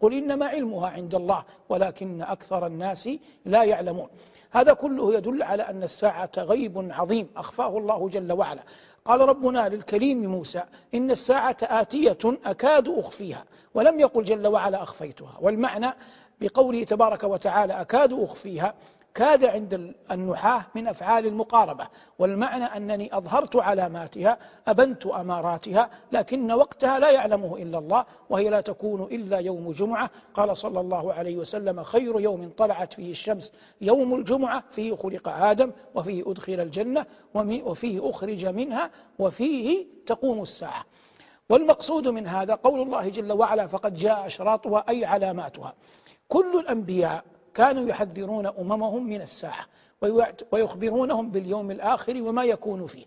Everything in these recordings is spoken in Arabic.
قل إنما علمها عند الله ولكن أكثر الناس لا يعلمون. هذا كله يدل على أن الساعة غيب عظيم أخفاه الله جل وعلا. قال ربنا للكريم موسى إن الساعة آتية أكاد أخفيها ولم يقل جل وعلا أخفيتها. والمعنى بقوله تبارك وتعالى أكاد أخفيها كاد عند النحاة من أفعال المقاربة والمعنى أنني أظهرت علاماتها أبنت أماراتها لكن وقتها لا يعلمه إلا الله وهي لا تكون إلا يوم جمعة. قال صلى الله عليه وسلم خير يوم طلعت فيه الشمس يوم الجمعة فيه خلق آدم وفيه أدخل الجنة وفيه أخرج منها وفيه تقوم الساعة. والمقصود من هذا قول الله جل وعلا فقد جاء أشراطها أي علاماتها. كل الأنبياء كانوا يحذرون أممهم من الساعة ويخبرونهم باليوم الآخر وما يكون فيه.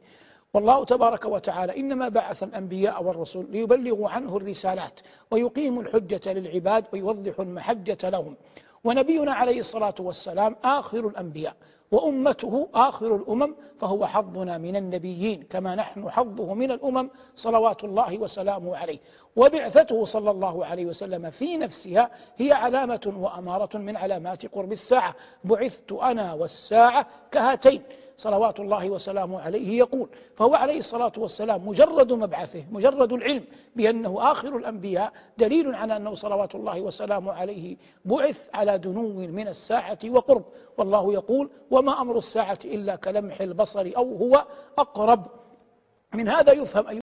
والله تبارك وتعالى إنما بعث الأنبياء والرسل ليبلغوا عنه الرسالات ويقيموا الحجة للعباد ويوضحوا المحجة لهم. ونبينا عليه الصلاة والسلام آخر الأنبياء وأمته آخر الأمم فهو حظنا من النبيين كما نحن حظه من الأمم صلوات الله وسلامه عليه. وبعثته صلى الله عليه وسلم في نفسها هي علامة وأمارة من علامات قرب الساعة. بعثت أنا والساعة كهاتين. صلوات الله وسلامه عليه يقول فهو عليه الصلاة والسلام مجرد مبعثه مجرد العلم بأنه آخر الأنبياء دليل على أنه صلوات الله وسلامه عليه بعث على دنو من الساعة وقرب. والله يقول وما أمر الساعة إلا كلمح البصر أو هو أقرب. من هذا يفهم